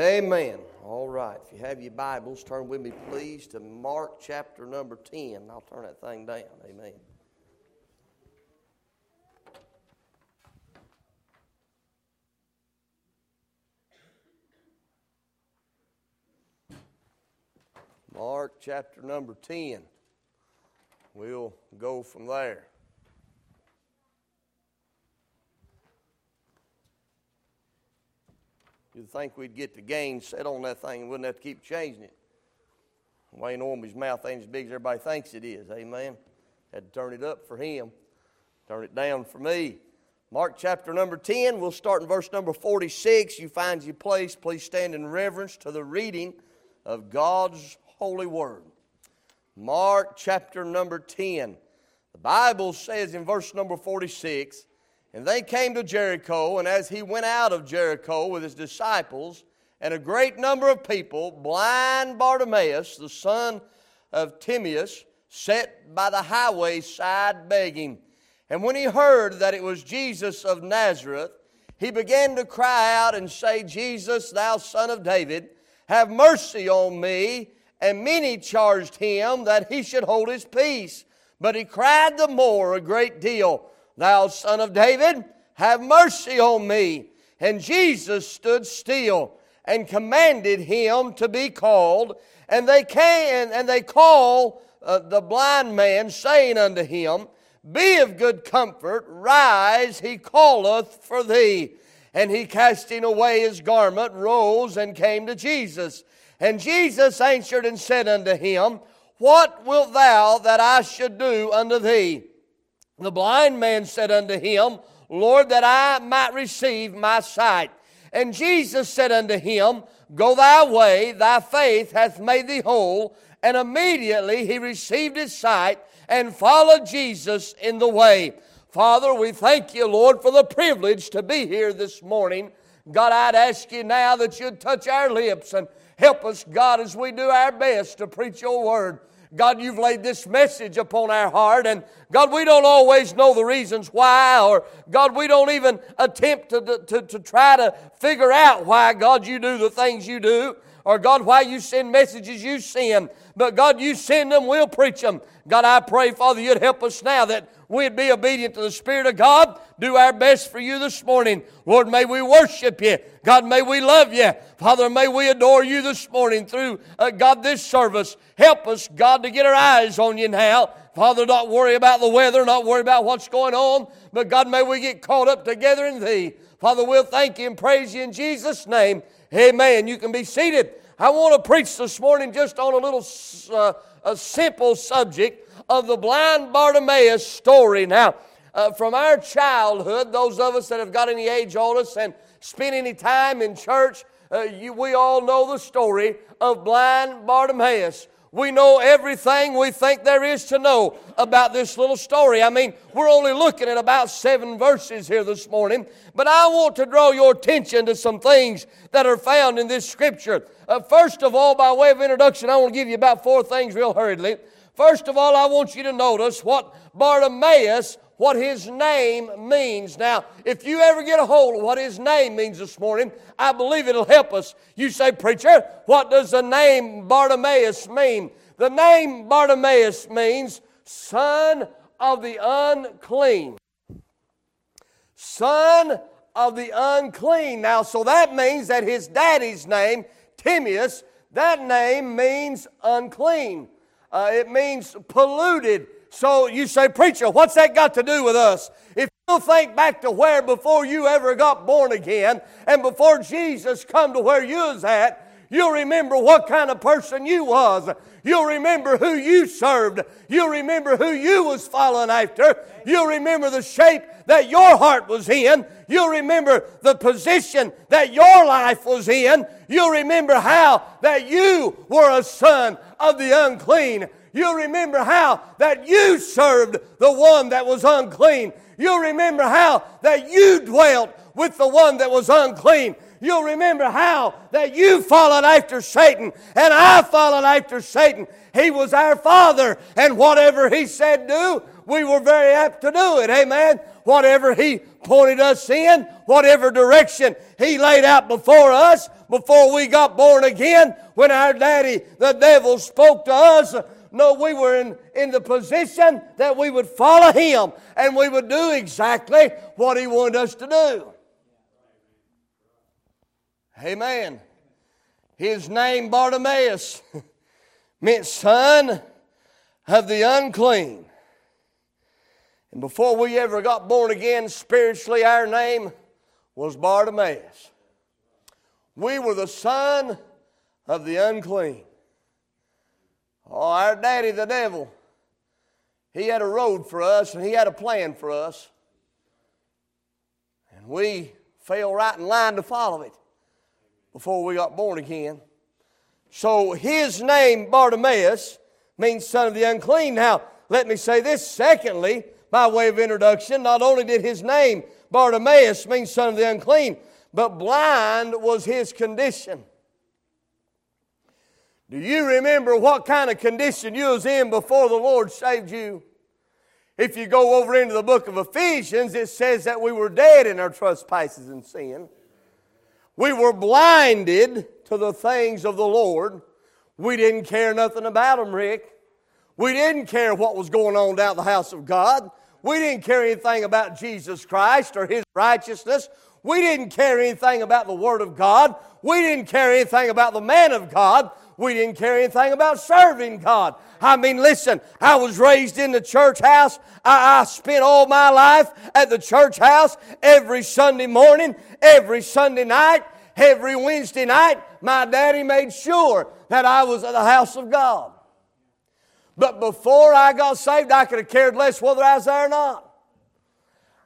Amen. All right. If you have your Bibles, turn with me, please, to Mark chapter number 10. I'll turn that thing down. Amen. Mark chapter number 10. We'll go from there. Think we'd get the gain set on that thing and wouldn't have to keep changing it. Wayne Ormby's mouth ain't as big as everybody thinks it is. Amen. Had to turn it up for him, turn it down for me. Mark chapter number 10, we'll start in verse number 46. You find your place. Please stand in reverence to the reading of God's holy word. Mark chapter number 10. The Bible says in verse number 46 And they came to Jericho, and as he went out of Jericho with his disciples and a great number of people, blind Bartimaeus, the son of Timaeus, sat by the highway side begging. And when he heard that it was Jesus of Nazareth, he began to cry out and say, Jesus, thou son of David, have mercy on me. And many charged him that he should hold his peace. But he cried the more a great deal, Thou son of David, have mercy on me. And Jesus stood still and commanded him to be called. And they came and they call uh, the blind man, saying unto him, Be of good comfort, rise, he calleth for thee. And he, casting away his garment, rose and came to Jesus. And Jesus answered and said unto him, What wilt thou that I should do unto thee? The blind man said unto him, Lord, that I might receive my sight. And Jesus said unto him, Go thy way, thy faith hath made thee whole. And immediately he received his sight and followed Jesus in the way. Father, we thank you, Lord, for the privilege to be here this morning. God, I'd ask you now that you'd touch our lips and Help us, God, as we do our best to preach your word. God, you've laid this message upon our heart, and God, we don't always know the reasons why, or God, we don't even attempt to, to, to try to figure out why, God, you do the things you do, or God, why you send messages you send. But God, you send them, we'll preach them. God, I pray, Father, you'd help us now that we'd be obedient to the Spirit of God, do our best for you this morning. Lord, may we worship you. God, may we love you. Father, may we adore you this morning through, uh, God, this service. Help us, God, to get our eyes on you now. Father, not worry about the weather, not worry about what's going on, but God, may we get caught up together in Thee. Father, we'll thank you and praise you in Jesus' name. Amen. You can be seated. I want to preach this morning just on a little uh, a simple subject of the blind Bartimaeus story. Now, uh, from our childhood, those of us that have got any age on us and spent any time in church, uh, you, we all know the story of blind Bartimaeus. We know everything we think there is to know about this little story. I mean, we're only looking at about seven verses here this morning, but I want to draw your attention to some things that are found in this scripture. Uh, first of all, by way of introduction, I want to give you about four things real hurriedly. First of all, I want you to notice what Bartimaeus, what his name means. Now, if you ever get a hold of what his name means this morning, I believe it'll help us. You say, Preacher, what does the name Bartimaeus mean? The name Bartimaeus means son of the unclean. Son of the unclean. Now, so that means that his daddy's name, Timaeus, that name means unclean uh, it means polluted. So you say, Preacher, what's that got to do with us? If you'll think back to where before you ever got born again and before Jesus come to where you was at, You'll remember what kind of person you was. You'll remember who you served. You'll remember who you was following after. You'll remember the shape that your heart was in. You'll remember the position that your life was in. You'll remember how that you were a son of the unclean. You'll remember how that you served the one that was unclean. You'll remember how that you dwelt with the one that was unclean. You'll remember how that you followed after Satan and I followed after Satan. He was our father, and whatever he said do, we were very apt to do it. Amen. Whatever He pointed us in, whatever direction He laid out before us, before we got born again, when our daddy, the devil, spoke to us, no, we were in, in the position that we would follow Him and we would do exactly what He wanted us to do. Amen. His name, Bartimaeus, meant son of the unclean. And before we ever got born again spiritually, our name was Bartimaeus. We were the son of the unclean. Oh, our daddy, the devil, he had a road for us and he had a plan for us. And we fell right in line to follow it before we got born again. So his name, Bartimaeus, means son of the unclean. Now, let me say this. Secondly, by way of introduction, not only did his name, Bartimaeus, mean son of the unclean, but blind was his condition. Do you remember what kind of condition you was in before the Lord saved you? If you go over into the book of Ephesians, it says that we were dead in our trespasses and sin. We were blinded to the things of the Lord. We didn't care nothing about them, Rick. We didn't care what was going on down the house of God. We didn't care anything about Jesus Christ or His righteousness. We didn't care anything about the Word of God. We didn't care anything about the man of God. We didn't care anything about serving God. I mean, listen, I was raised in the church house. I, I, spent all my life at the church house every Sunday morning, every Sunday night, every Wednesday night. My daddy made sure that I was at the house of God. But before I got saved, I could have cared less whether I was there or not.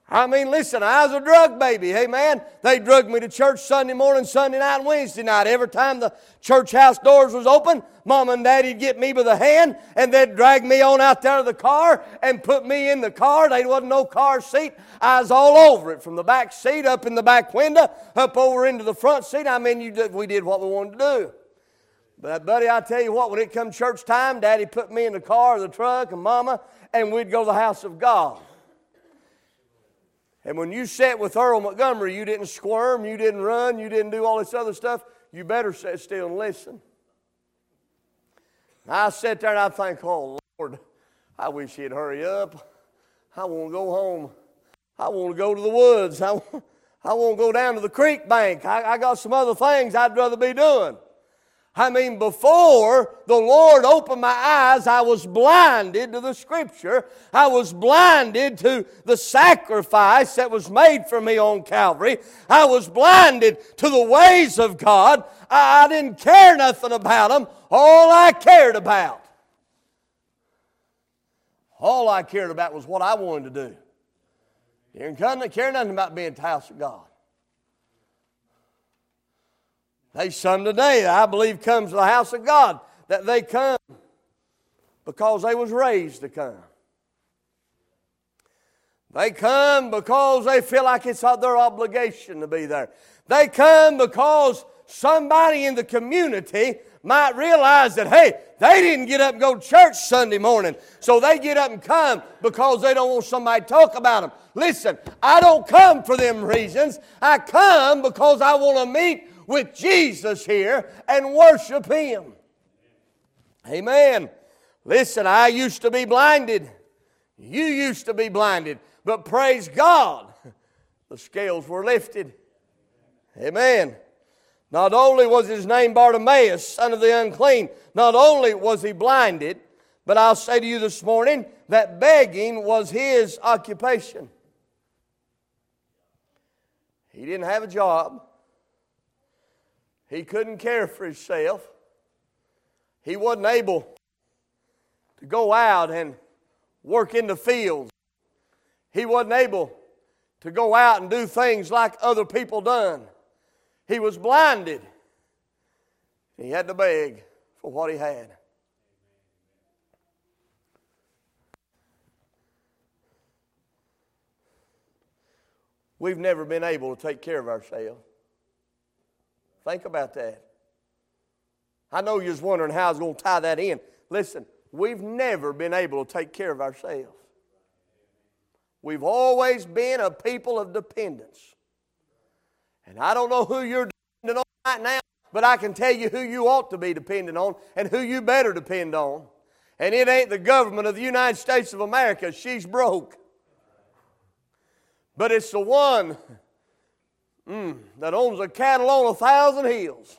I mean, listen, I was a drug baby. Hey, man, they drugged me to church Sunday morning, Sunday night, and Wednesday night. Every time the church house doors was open, mom and daddy'd get me by the hand, and they'd drag me on out there to the car and put me in the car. There wasn't no car seat. I was all over it, from the back seat up in the back window, up over into the front seat. I mean, did, we did what we wanted to do. But, buddy, I tell you what, when it come church time, daddy put me in the car or the truck, and mama, and we'd go to the house of God. And when you sat with Earl Montgomery, you didn't squirm, you didn't run, you didn't do all this other stuff. You better sit still and listen. I sat there and I think, oh, Lord, I wish he'd hurry up. I want to go home. I want to go to the woods. I, I want to go down to the creek bank. I, I got some other things I'd rather be doing. I mean, before the Lord opened my eyes, I was blinded to the Scripture. I was blinded to the sacrifice that was made for me on Calvary. I was blinded to the ways of God. I, I didn't care nothing about them. All I cared about, all I cared about was what I wanted to do. Didn't care nothing about being the house of God. There's some today that I believe comes to the house of God that they come because they was raised to come. They come because they feel like it's their obligation to be there. They come because somebody in the community might realize that, hey, they didn't get up and go to church Sunday morning. So they get up and come because they don't want somebody to talk about them. Listen, I don't come for them reasons. I come because I want to meet with Jesus here and worship Him. Amen. Listen, I used to be blinded. You used to be blinded. But praise God, the scales were lifted. Amen. Not only was his name Bartimaeus, son of the unclean, not only was he blinded, but I'll say to you this morning that begging was his occupation. He didn't have a job. He couldn't care for himself. He wasn't able to go out and work in the fields. He wasn't able to go out and do things like other people done. He was blinded. He had to beg for what he had. We've never been able to take care of ourselves. Think about that. I know you're wondering how I was going to tie that in. Listen, we've never been able to take care of ourselves. We've always been a people of dependence. And I don't know who you're dependent on right now, but I can tell you who you ought to be dependent on and who you better depend on. And it ain't the government of the United States of America. She's broke. But it's the one mm, that owns a cattle on a thousand hills.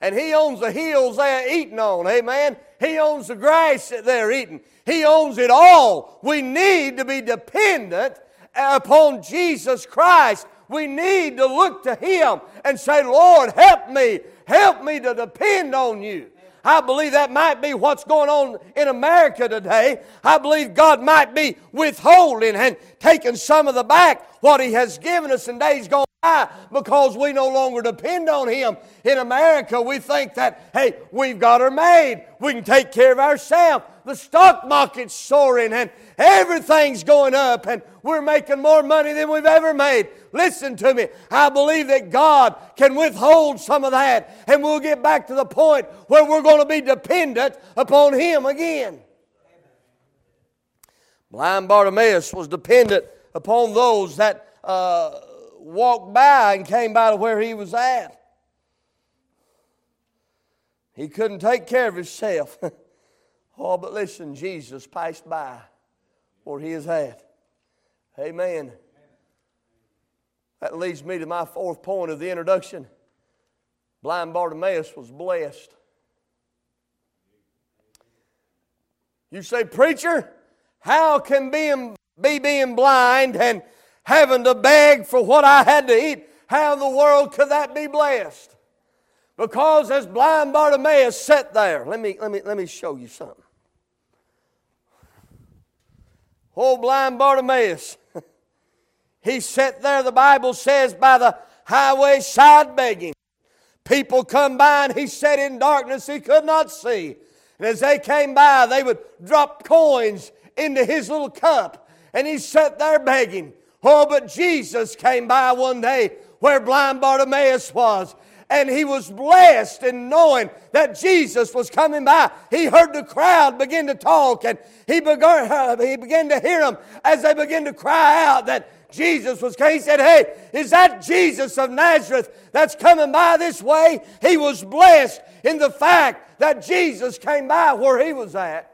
And he owns the hills they're eating on. Amen. He owns the grass that they're eating. He owns it all. We need to be dependent upon Jesus Christ. We need to look to Him and say, Lord, help me. Help me to depend on you. I believe that might be what's going on in America today. I believe God might be withholding and taking some of the back what He has given us in days gone by because we no longer depend on Him. In America, we think that, hey, we've got her made. We can take care of ourselves. The stock market's soaring and everything's going up and we're making more money than we've ever made. Listen to me. I believe that God can withhold some of that and we'll get back to the point where we're going to be dependent upon Him again. Blind Bartimaeus was dependent upon those that uh, walked by and came by to where he was at. He couldn't take care of himself. oh, but listen, Jesus passed by where he is at. Amen. That leads me to my fourth point of the introduction. Blind Bartimaeus was blessed. You say, Preacher, how can being, be being blind and having to beg for what I had to eat, how in the world could that be blessed? Because as blind Bartimaeus sat there, let me, let me, let me show you something. Oh, blind Bartimaeus, he sat there, the Bible says, by the highway side begging. People come by and he sat in darkness he could not see. And as they came by, they would drop coins into his little cup. And he sat there begging. Oh, but Jesus came by one day where blind Bartimaeus was and he was blessed in knowing that Jesus was coming by. He heard the crowd begin to talk and he began, he began to hear them as they began to cry out that Jesus was. He said, Hey, is that Jesus of Nazareth that's coming by this way? He was blessed in the fact that Jesus came by where he was at.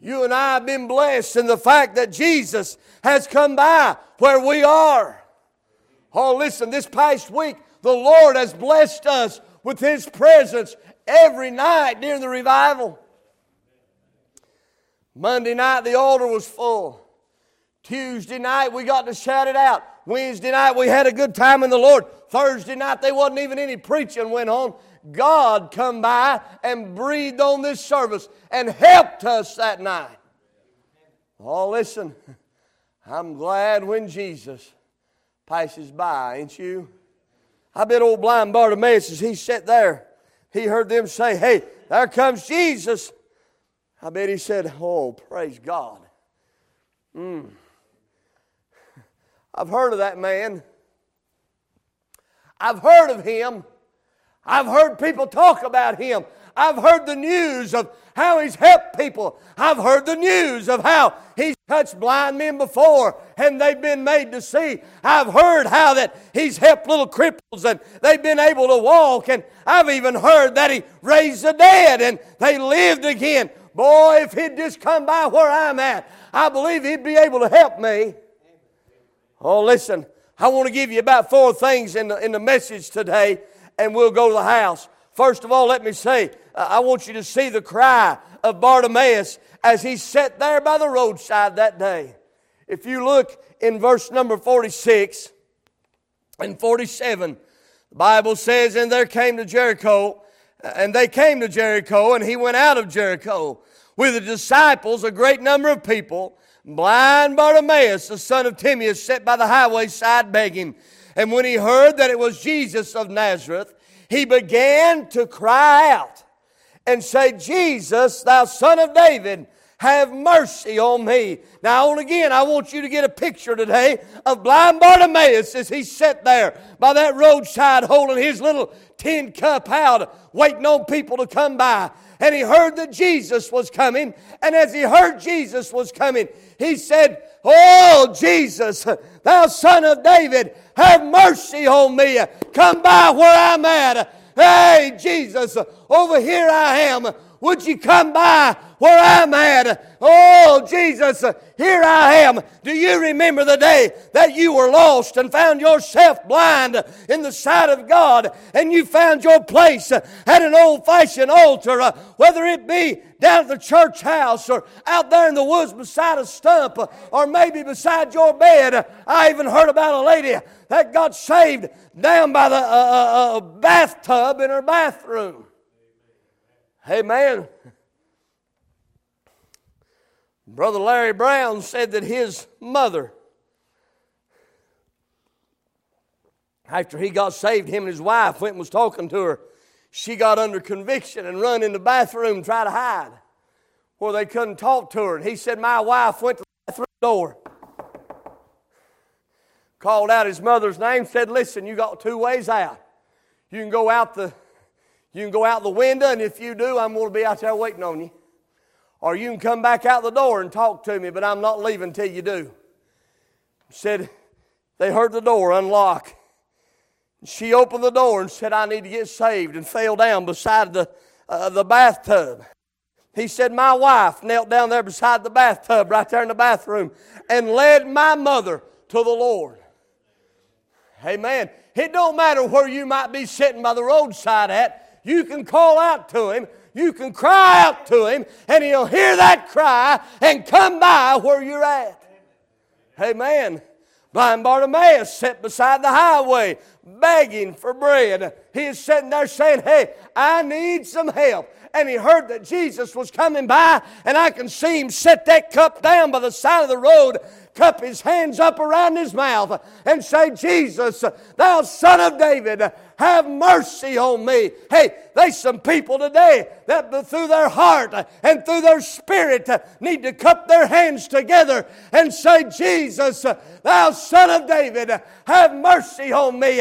You and I have been blessed in the fact that Jesus has come by where we are. Oh, listen, this past week, the Lord has blessed us with His presence every night during the revival. Monday night, the altar was full. Tuesday night, we got to shout it out. Wednesday night, we had a good time in the Lord. Thursday night, there wasn't even any preaching went on. God come by and breathed on this service and helped us that night. Oh, listen, I'm glad when Jesus passes by, ain't you? I bet old blind Bartimaeus, as he sat there, he heard them say, Hey, there comes Jesus. I bet he said, Oh, praise God. Mm. I've heard of that man. I've heard of him. I've heard people talk about him. I've heard the news of how he's helped people. I've heard the news of how he's touched blind men before and they've been made to see. I've heard how that he's helped little cripples and they've been able to walk. And I've even heard that he raised the dead and they lived again. Boy, if he'd just come by where I'm at, I believe he'd be able to help me. Oh, listen, I want to give you about four things in the, in the message today, and we'll go to the house. First of all, let me say, uh, I want you to see the cry of Bartimaeus as he sat there by the roadside that day. If you look in verse number 46 and 47, the Bible says, And there came to Jericho, uh, and they came to Jericho, and he went out of Jericho with the disciples, a great number of people. Blind Bartimaeus, the son of Timaeus, sat by the highway side begging. And when he heard that it was Jesus of Nazareth, he began to cry out and say, Jesus, thou son of David, have mercy on me. Now, again, I want you to get a picture today of blind Bartimaeus as he sat there by that roadside holding his little tin cup out, waiting on people to come by. And he heard that Jesus was coming. And as he heard Jesus was coming, He said, Oh, Jesus, thou son of David, have mercy on me. Come by where I'm at. Hey, Jesus, over here I am. Would you come by where I'm at? Oh, Jesus, here I am. Do you remember the day that you were lost and found yourself blind in the sight of God and you found your place at an old fashioned altar, uh, whether it be down at the church house or out there in the woods beside a stump or maybe beside your bed? I even heard about a lady that got saved down by the uh, uh, uh bathtub in her bathroom. Amen. Brother Larry Brown said that his mother, after he got saved, him and his wife went and was talking to her. She got under conviction and run in the bathroom and tried to hide where they couldn't talk to her. And he said, My wife went to the bathroom door, called out his mother's name, said, Listen, you got two ways out. You can go out the you can go out the window, and if you do, I'm going to be out there waiting on you. Or you can come back out the door and talk to me, but I'm not leaving till you do. Said they heard the door unlock. She opened the door and said, I need to get saved, and fell down beside the, uh, the bathtub. He said, My wife knelt down there beside the bathtub, right there in the bathroom, and led my mother to the Lord. Amen. It don't matter where you might be sitting by the roadside at. You can call out to him, you can cry out to him, and he'll hear that cry and come by where you're at. Amen. Blind Bartimaeus sat beside the highway begging for bread. He is sitting there saying, Hey, I need some help. And he heard that Jesus was coming by, and I can see him set that cup down by the side of the road cup his hands up around his mouth and say, Jesus, thou son of David, have mercy on me. Hey, there's some people today that through their heart and through their spirit need to cup their hands together and say, Jesus, thou son of David, have mercy on me.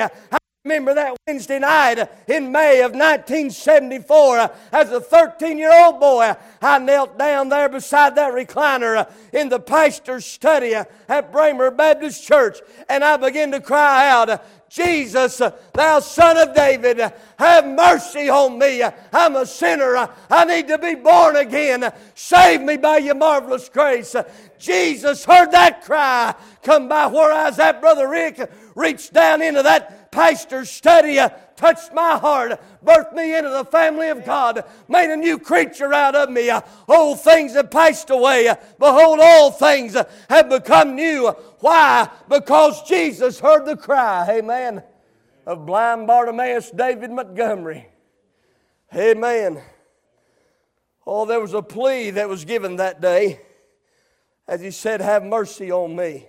Remember that Wednesday night in May of 1974, uh, as a 13 year old boy, I knelt down there beside that recliner uh, in the pastor's study uh, at Braemar Baptist Church, and I began to cry out, Jesus, thou son of David, have mercy on me. I'm a sinner. I need to be born again. Save me by your marvelous grace. Jesus heard that cry come by where I was at. Brother Rick reached down into that pastor's study uh, touched my heart, birthed me into the family of God, made a new creature out of me. Old things have passed away. Behold, all things have become new. Why? Because Jesus heard the cry, amen, of blind Bartimaeus David Montgomery. Amen. Oh, there was a plea that was given that day as he said, Have mercy on me.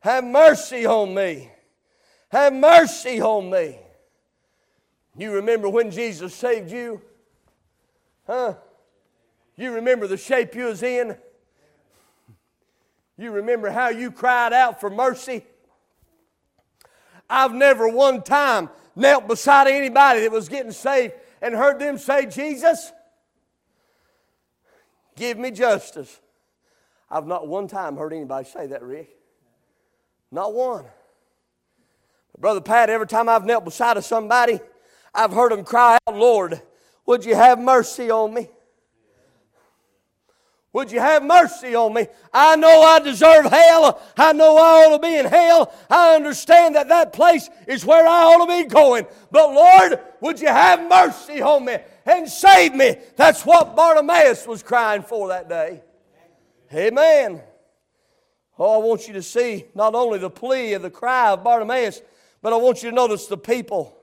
Have mercy on me. Have mercy on me. You remember when Jesus saved you? Huh? You remember the shape you was in? You remember how you cried out for mercy? I've never one time knelt beside anybody that was getting saved and heard them say, Jesus, give me justice. I've not one time heard anybody say that, Rick. Not one. Brother Pat, every time I've knelt beside of somebody, I've heard them cry out, Lord, would you have mercy on me? Would you have mercy on me? I know I deserve hell. I know I ought to be in hell. I understand that that place is where I ought to be going. But Lord, would you have mercy on me and save me? That's what Bartimaeus was crying for that day. Amen. Oh, I want you to see not only the plea of the cry of Bartimaeus, but I want you to notice the people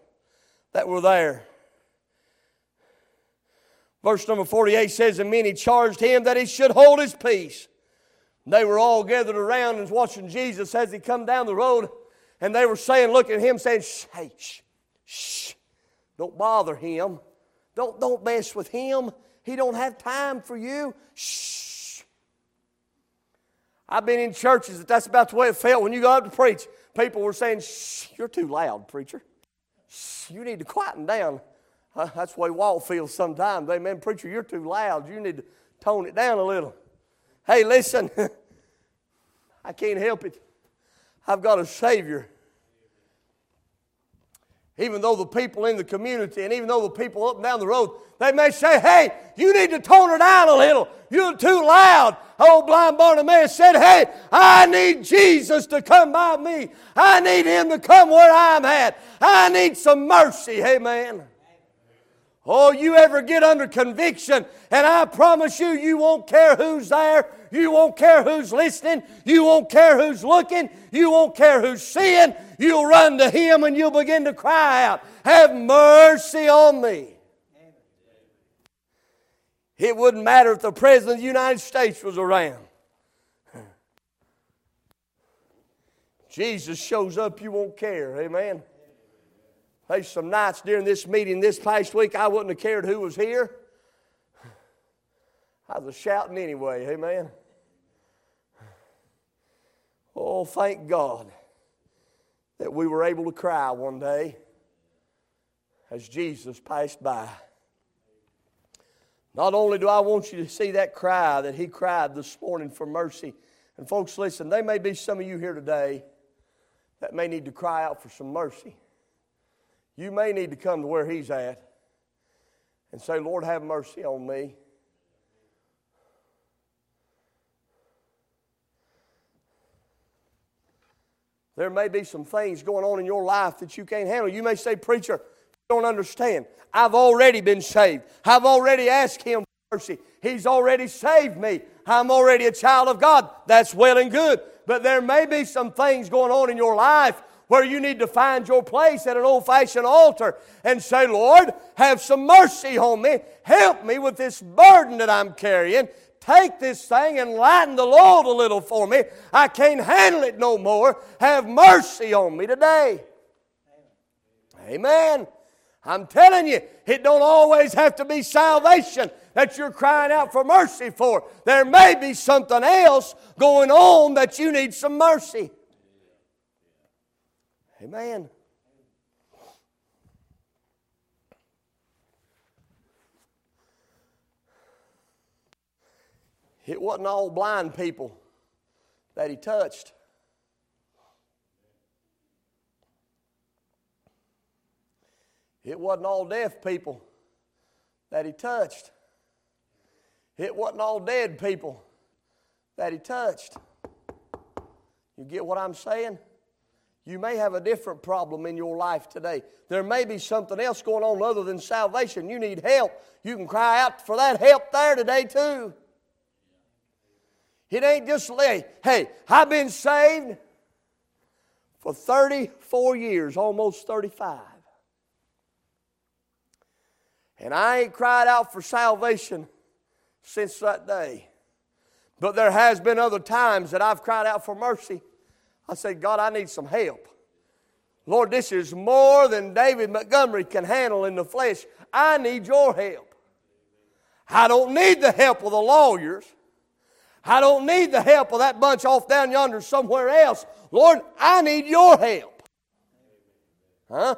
that were there. Verse number 48 says, And many charged him that he should hold his peace. They were all gathered around and watching Jesus as he come down the road. And they were saying, looking at him, saying, shh, hey, shh, shh, don't bother him. Don't, don't mess with him. He don't have time for you. Shh. I've been in churches that that's about the way it felt when you go up to preach people were saying, Shh, you're too loud, preacher. Shh, you need to quieten down. Uh, that's the way Walt feels sometimes. Amen. Preacher, you're too loud. You need to tone it down a little. Hey, listen. I can't help it. I've got a Savior. Even though the people in the community and even though the people up and down the road, they may say, hey, you need to tone her down a little. You're too loud. Old blind Bartimaeus said, hey, I need Jesus to come by me. I need him to come where I'm at. I need some mercy. Amen. Oh, you ever get under conviction, and I promise you, you won't care who's there. You won't care who's listening. You won't care who's looking. You won't care who's seeing. You'll run to Him and you'll begin to cry out, Have mercy on me. It wouldn't matter if the President of the United States was around. Jesus shows up, you won't care. Amen. There's some nights during this meeting this past week I wouldn't have cared who was here. I was shouting anyway, amen. Oh, thank God that we were able to cry one day as Jesus passed by. Not only do I want you to see that cry that he cried this morning for mercy, and folks, listen, there may be some of you here today that may need to cry out for some mercy. You may need to come to where he's at and say, Lord, have mercy on me. There may be some things going on in your life that you can't handle. You may say, Preacher, you don't understand. I've already been saved. I've already asked Him for mercy. He's already saved me. I'm already a child of God. That's well and good. But there may be some things going on in your life where you need to find your place at an old fashioned altar and say, Lord, have some mercy on me. Help me with this burden that I'm carrying. Take this thing and lighten the load a little for me. I can't handle it no more. Have mercy on me today. Amen. I'm telling you, it don't always have to be salvation that you're crying out for mercy for. There may be something else going on that you need some mercy. Amen. It wasn't all blind people that he touched. It wasn't all deaf people that he touched. It wasn't all dead people that he touched. You get what I'm saying? You may have a different problem in your life today. There may be something else going on other than salvation. You need help. You can cry out for that help there today, too. It ain't just, hey, I've been saved for 34 years, almost 35. And I ain't cried out for salvation since that day. But there has been other times that I've cried out for mercy. I said, God, I need some help. Lord, this is more than David Montgomery can handle in the flesh. I need your help. I don't need the help of the lawyers. I don't need the help of that bunch off down yonder somewhere else. Lord, I need your help. Huh?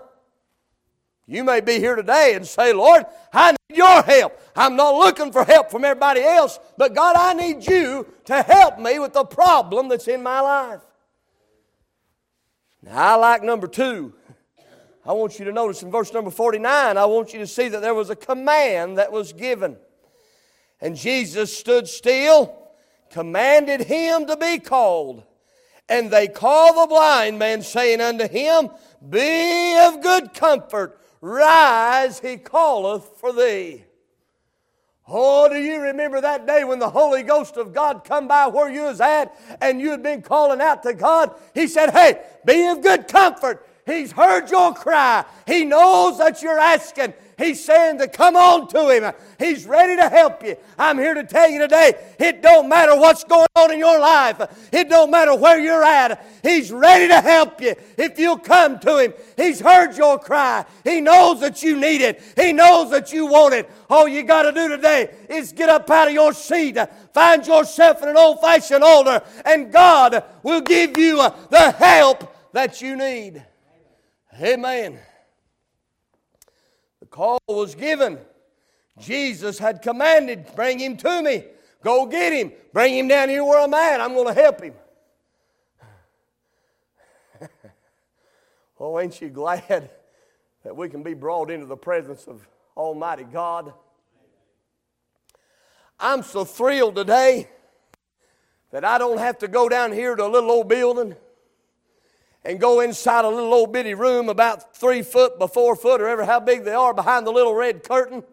You may be here today and say, Lord, I need your help. I'm not looking for help from everybody else, but God, I need you to help me with the problem that's in my life. Now, I like number two. I want you to notice in verse number 49, I want you to see that there was a command that was given. And Jesus stood still commanded him to be called. And they call the blind man, saying unto him, Be of good comfort, rise, he calleth for thee. Oh, do you remember that day when the Holy Ghost of God come by where you was at and you had been calling out to God? He said, Hey, be of good comfort. He's heard your cry. He knows that you're asking. He's saying to come on to Him. He's ready to help you. I'm here to tell you today, it don't matter what's going on in your life. It don't matter where you're at. He's ready to help you if you'll come to Him. He's heard your cry. He knows that you need it. He knows that you want it. All you got to do today is get up out of your seat, find yourself in an old-fashioned altar, and God will give you the help that you need. Amen. The call was given. Jesus had commanded, bring him to me. Go get him. Bring him down here where I'm at. I'm going to help him. oh, ain't you glad that we can be brought into the presence of Almighty God? I'm so thrilled today that I don't have to go down here to a little old building and go inside a little old bitty room about three foot by four foot or ever how big they are behind the little red curtain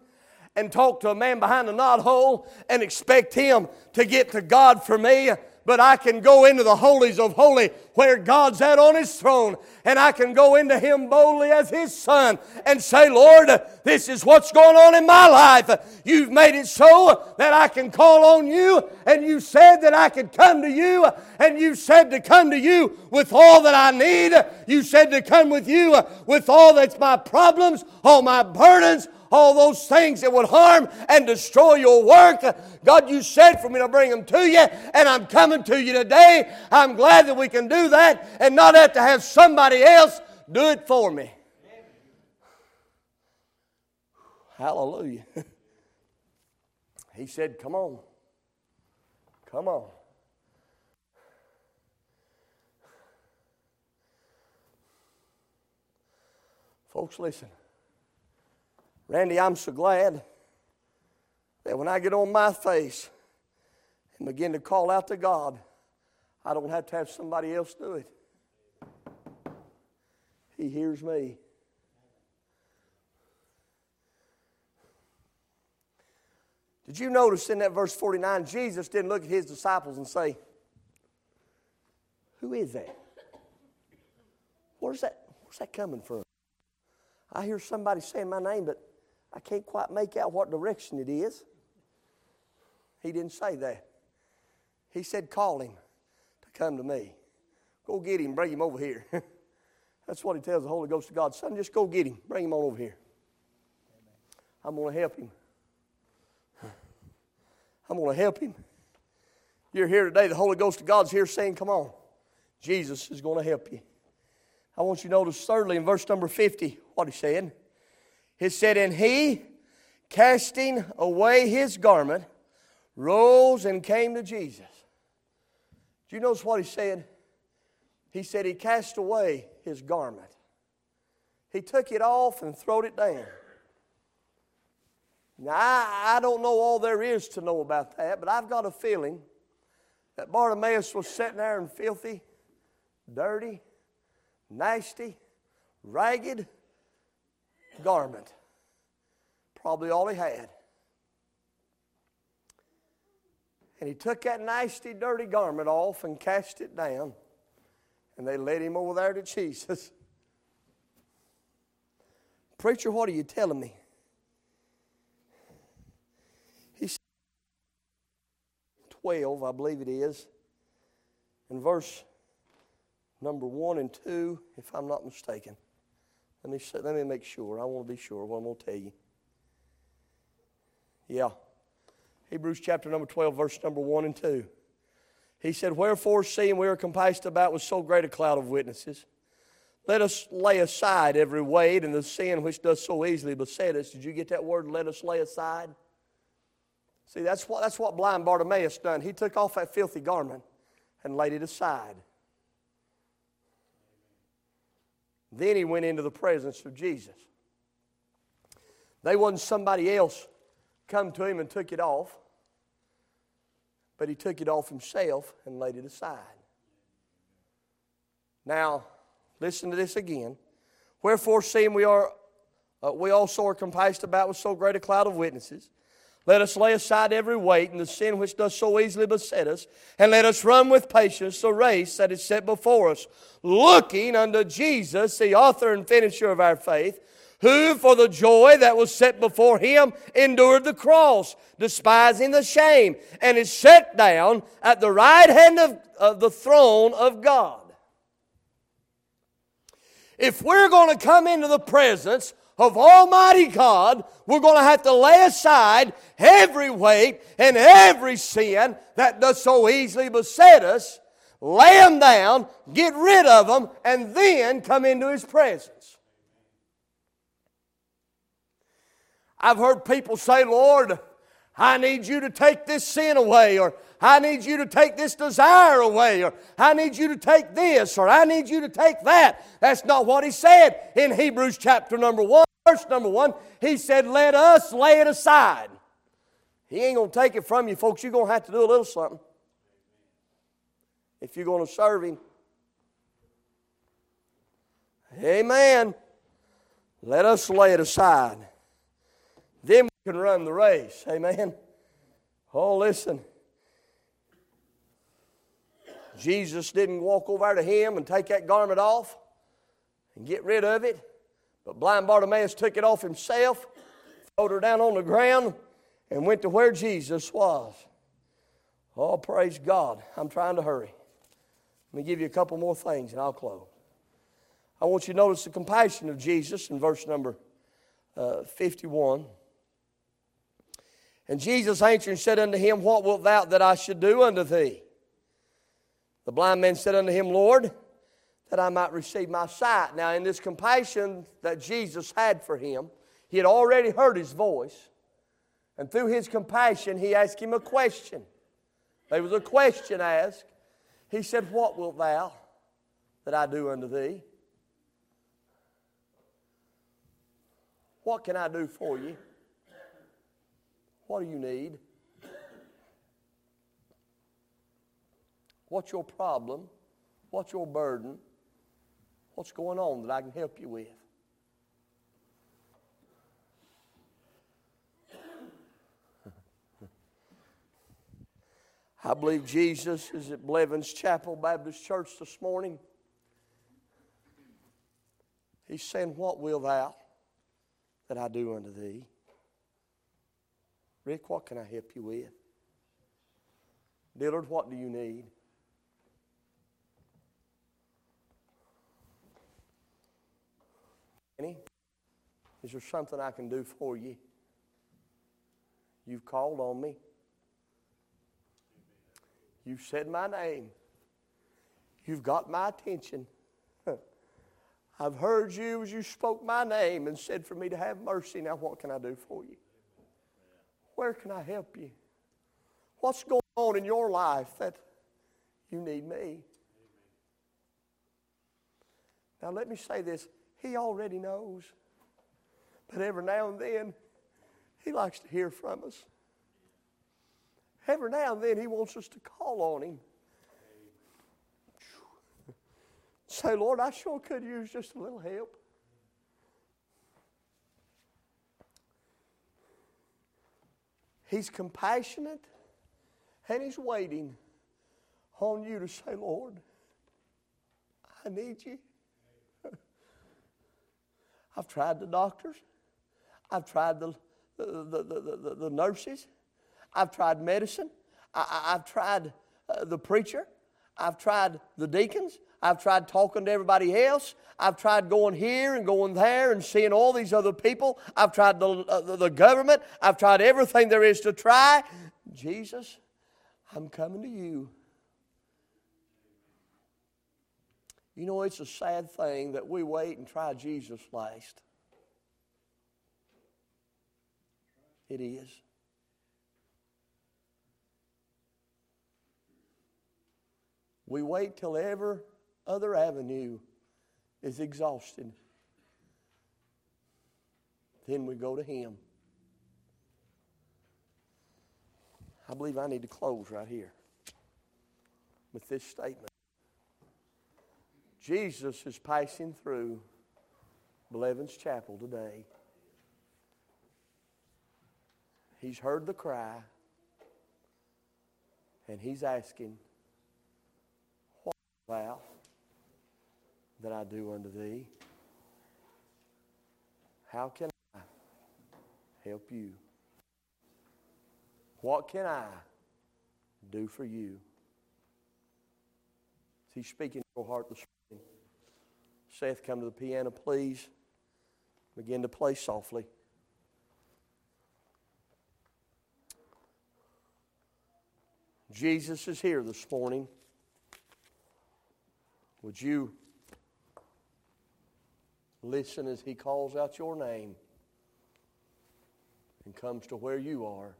and talk to a man behind a knothole and expect him to get to God for me but I can go into the holies of holy where God's at on his throne and I can go into him boldly as his son and say, Lord, this is what's going on in my life. You've made it so that I can call on you and you said that I could come to you and you said to come to you with all that I need. You said to come with you with all that's my problems, all my burdens, all those things that would harm and destroy your work. God, you said for me to bring them to you, and I'm coming to you today. I'm glad that we can do that and not have to have somebody else do it for me. Hallelujah. He said, Come on. Come on. Folks, listen. Randy, I'm so glad that when I get on my face and begin to call out to God, I don't have to have somebody else do it. He hears me. Did you notice in that verse 49, Jesus didn't look at his disciples and say, Who is that? Where's that, where's that coming from? I hear somebody saying my name, but I can't quite make out what direction it is. He didn't say that. He said, Call him to come to me. Go get him, bring him over here. That's what he tells the Holy Ghost of God. Son, just go get him, bring him on over here. I'm going to help him. I'm going to help him. You're here today, the Holy Ghost of God's here saying, Come on, Jesus is going to help you. I want you to notice, thirdly, in verse number 50, what he said. He said, And he, casting away his garment, rose and came to Jesus. Do you notice what he said? He said he cast away his garment. He took it off and throwed it down. Now, I, I don't know all there is to know about that, but I've got a feeling that Bartimaeus was sitting there in filthy, dirty, nasty, ragged, garment. Probably all he had. And he took that nasty, dirty garment off and cast it down. And they led him over there to Jesus. Preacher, what are you telling me? He's 12, I believe it is, in verse number 1 and 2, if I'm not mistaken. Let me, let me make sure. I want to be sure what I'm going to tell you. Yeah. Hebrews chapter number 12, verse number 1 and 2. He said, Wherefore, seeing we are compassed about with so great a cloud of witnesses, let us lay aside every weight and the sin which does so easily beset us. Did you get that word, let us lay aside? See, that's what, that's what blind Bartimaeus done. He took off that filthy garment and laid it aside. Then he went into the presence of Jesus. They wasn't somebody else come to him and took it off, but he took it off himself and laid it aside. Now, listen to this again. Wherefore, seeing we are, uh, we also are compassed about with so great a cloud of witnesses, let us lay aside every weight and the sin which does so easily beset us, and let us run with patience the race that is set before us, looking unto Jesus, the author and finisher of our faith, who for the joy that was set before him endured the cross, despising the shame, and is set down at the right hand of, of the throne of God. If we're going to come into the presence of Almighty God, we're going to have to lay aside every weight and every sin that does so easily beset us, lay them down, get rid of them, and then come into His presence. I've heard people say, Lord, I need you to take this sin away, or I need you to take this desire away, or I need you to take this, or I need you to take that. That's not what he said in Hebrews chapter number one, verse number one. He said, Let us lay it aside. He ain't going to take it from you, folks. You're going to have to do a little something if you're going to serve him. Amen. Let us lay it aside. Then we can run the race. Amen. Oh, listen. Jesus didn't walk over to him and take that garment off and get rid of it. But blind Bartimaeus took it off himself, threw her down on the ground, and went to where Jesus was. Oh, praise God. I'm trying to hurry. Let me give you a couple more things and I'll close. I want you to notice the compassion of Jesus in verse number uh, 51. And Jesus answered and said unto him, What wilt thou that I should do unto thee? The blind man said unto him, Lord, that I might receive my sight. Now, in this compassion that Jesus had for him, he had already heard his voice. And through his compassion, he asked him a question. There was a question asked. He said, What wilt thou that I do unto thee? What can I do for you? What do you need? What's your problem? What's your burden? What's going on that I can help you with? I believe Jesus is at Blevins Chapel Baptist Church this morning. He's saying, What will thou that I do unto thee? Rick, what can I help you with? Dillard, what do you need? Is there something I can do for you? You've called on me. You've said my name. You've got my attention. I've heard you as you spoke my name and said for me to have mercy. Now, what can I do for you? Where can I help you? What's going on in your life that you need me? Now, let me say this He already knows. But every now and then, He likes to hear from us. Every now and then, He wants us to call on Him. Say, Lord, I sure could use just a little help. He's compassionate and He's waiting on you to say, Lord, I need you. I've tried the doctors, I've tried the, the, the, the, nurses, I've tried medicine. I, have tried uh, the preacher. I've tried the deacons. I've tried talking to everybody else. I've tried going here and going there and seeing all these other people. I've tried the, uh, the government. I've tried everything there is to try. Jesus, I'm coming to you. You know, it's a sad thing that we wait and try Jesus last. It is. We wait till every other avenue is exhausted. Then we go to Him. I believe I need to close right here with this statement. Jesus is passing through Blevins Chapel today. He's heard the cry, and He's asking, What thou that I do unto thee? How can I help you? What can I do for you? Is he speaking to your heart this? Seth, come to the piano, please. Begin to play softly. Jesus is here this morning. Would you listen as He calls out your name and comes to where you are?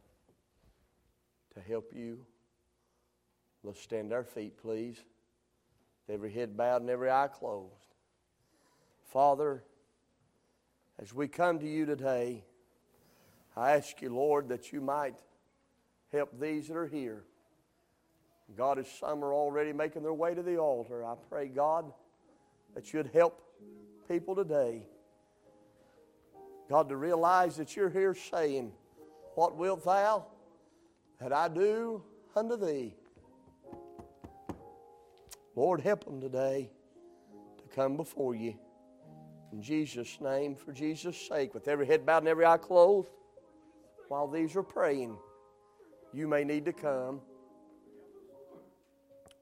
to help you. Let's stand our feet, please. With Every head bowed and every eye closed. Father, as we come to you today, I ask you, Lord, that you might help these that are here. God, as some are already making their way to the altar, I pray, God, that you'd help people today. God, to realize that you're here saying, What wilt thou that I do unto thee? Lord, help them today to come before you. In Jesus' name, for Jesus' sake, with every head bowed and every eye closed, while these are praying, you may need to come.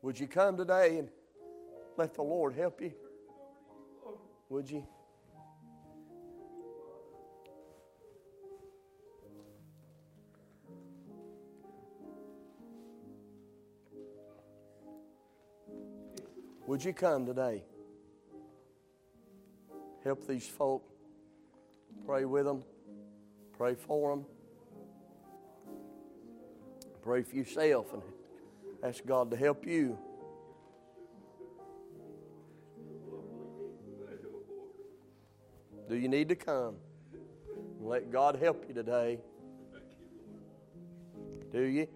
Would you come today and let the Lord help you? Would you? Would you come today? Help these folk. Pray with them. Pray for them. Pray for yourself and ask God to help you. Do you need to come? Let God help you today. Do you?